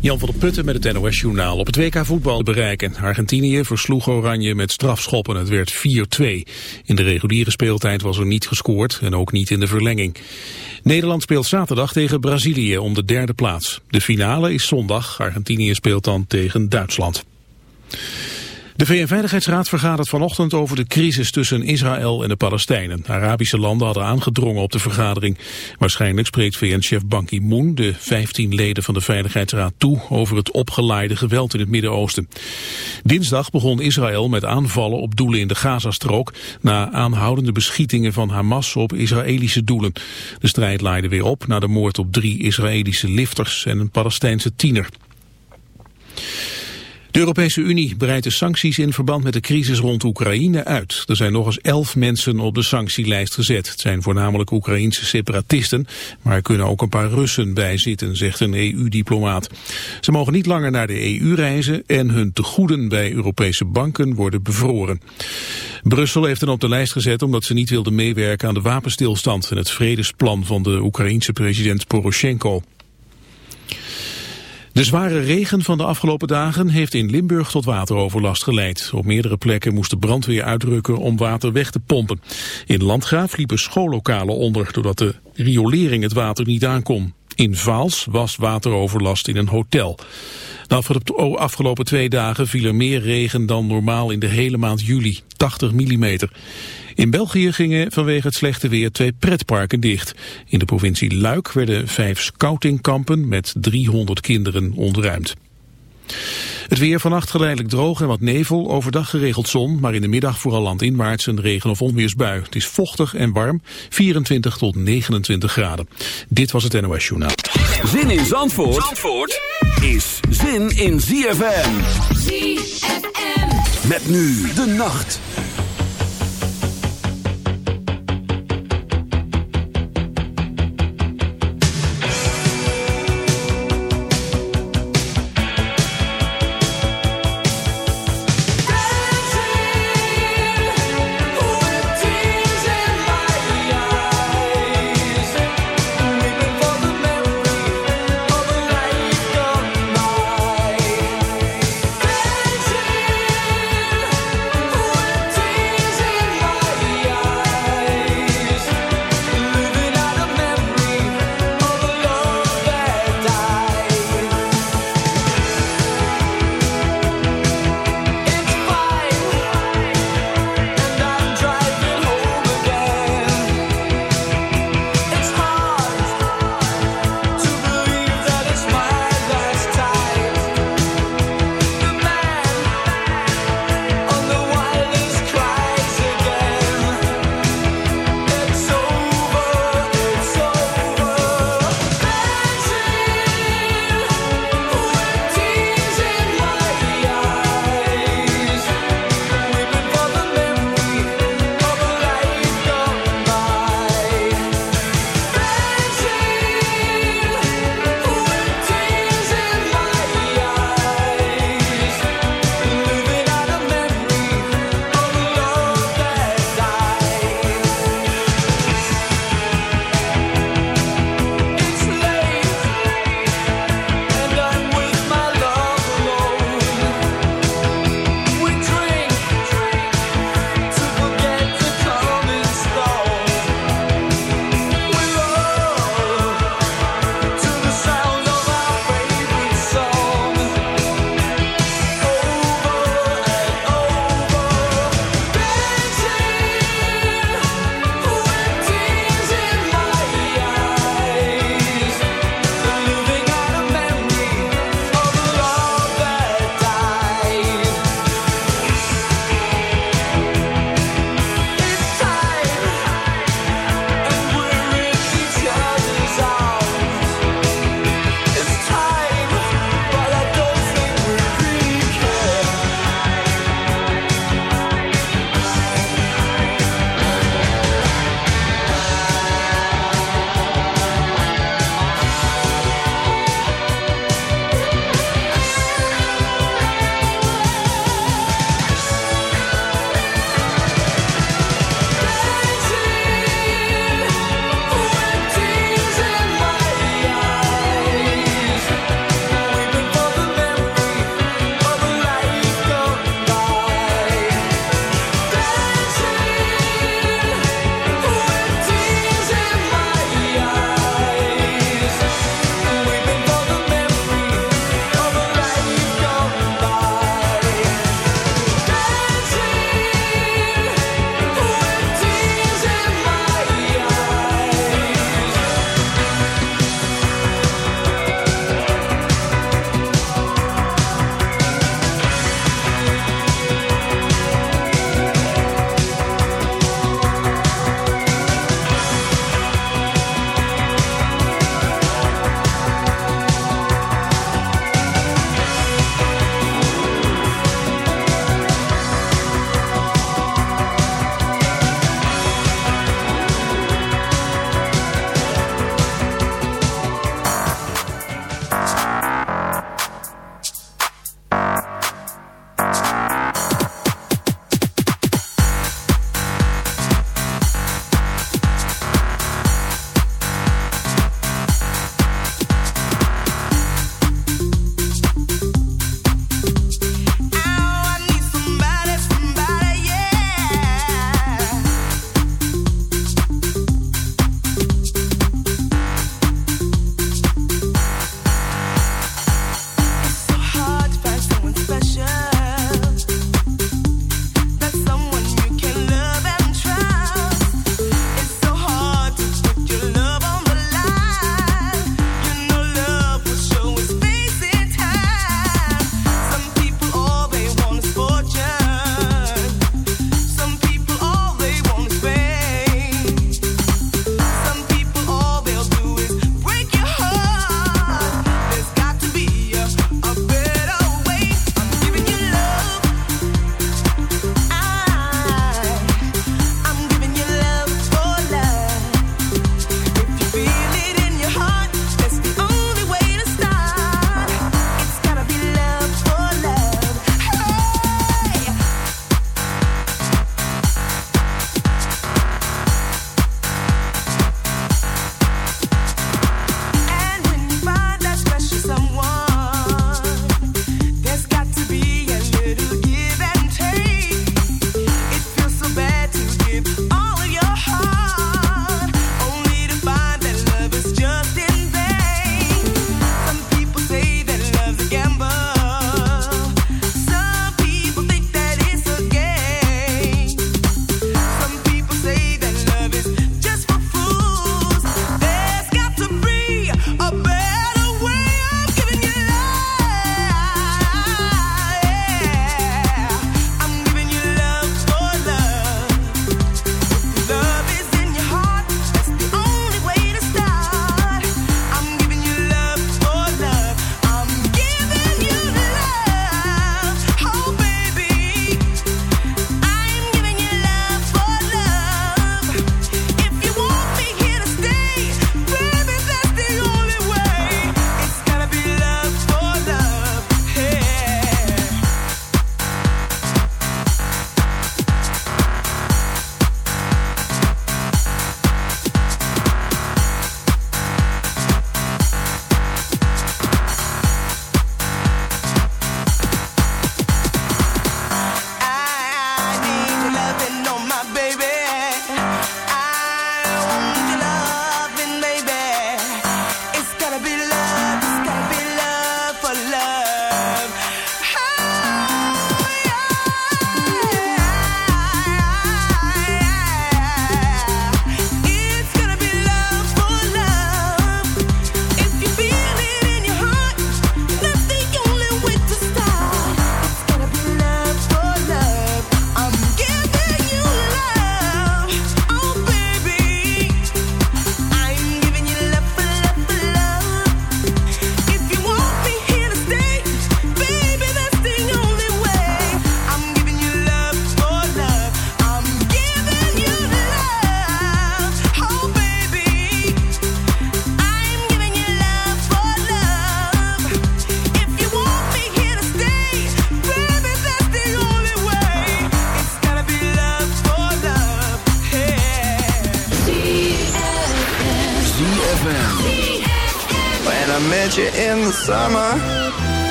Jan van der Putten met het NOS-journaal op het WK voetbal bereiken. Argentinië versloeg Oranje met strafschoppen. Het werd 4-2. In de reguliere speeltijd was er niet gescoord en ook niet in de verlenging. Nederland speelt zaterdag tegen Brazilië om de derde plaats. De finale is zondag. Argentinië speelt dan tegen Duitsland. De VN-veiligheidsraad vergadert vanochtend over de crisis tussen Israël en de Palestijnen. Arabische landen hadden aangedrongen op de vergadering. Waarschijnlijk spreekt VN-chef Ban Ki-moon de 15 leden van de Veiligheidsraad toe over het opgeleide geweld in het Midden-Oosten. Dinsdag begon Israël met aanvallen op doelen in de Gazastrook na aanhoudende beschietingen van Hamas op Israëlische doelen. De strijd leidde weer op na de moord op drie Israëlische lifters en een Palestijnse tiener. De Europese Unie breidt de sancties in verband met de crisis rond Oekraïne uit. Er zijn nog eens elf mensen op de sanctielijst gezet. Het zijn voornamelijk Oekraïense separatisten, maar er kunnen ook een paar Russen bij zitten, zegt een EU-diplomaat. Ze mogen niet langer naar de EU reizen en hun tegoeden bij Europese banken worden bevroren. Brussel heeft hen op de lijst gezet omdat ze niet wilden meewerken aan de wapenstilstand en het vredesplan van de Oekraïense president Poroshenko. De zware regen van de afgelopen dagen heeft in Limburg tot wateroverlast geleid. Op meerdere plekken moest de brandweer uitrukken om water weg te pompen. In Landgraaf liepen schoollokalen onder doordat de riolering het water niet aankon. In Vaals was wateroverlast in een hotel. De afgelopen twee dagen viel er meer regen dan normaal in de hele maand juli, 80 millimeter. In België gingen vanwege het slechte weer twee pretparken dicht. In de provincie Luik werden vijf scoutingkampen met 300 kinderen ontruimd. Het weer vannacht geleidelijk droog en wat nevel, overdag geregeld zon, maar in de middag vooral landinwaarts een regen- of onweersbui. Het is vochtig en warm, 24 tot 29 graden. Dit was het NOS Journaal. Zin in Zandvoort, Zandvoort is zin in ZFM. ZFM. Met nu de nacht.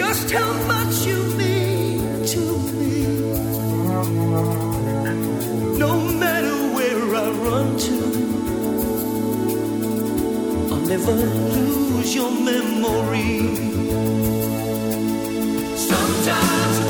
just how much you mean to me. No matter where I run to, I'll never lose your memory. Sometimes.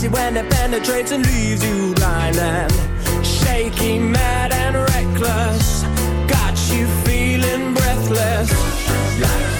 especially when it penetrates and leaves you blind and shaky, mad and reckless. Got you feeling breathless. Life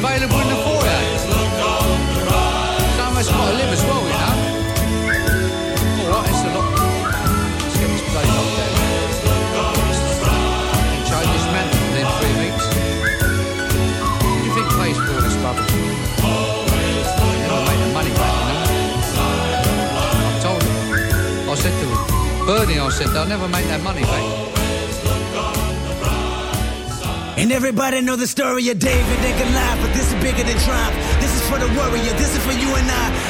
Available in the foyer. Some of us got to live as well, you know. All right, it's a lot. Let's get this place locked down. And change this man within three weeks. What do you think pays for all this rubbish? Never make the money back, you know. I told him. I said to him, Bernie, I said, they'll never make that money back. And everybody know the story of David and Goliath, but this is bigger than triumph. This is for the warrior, this is for you and I.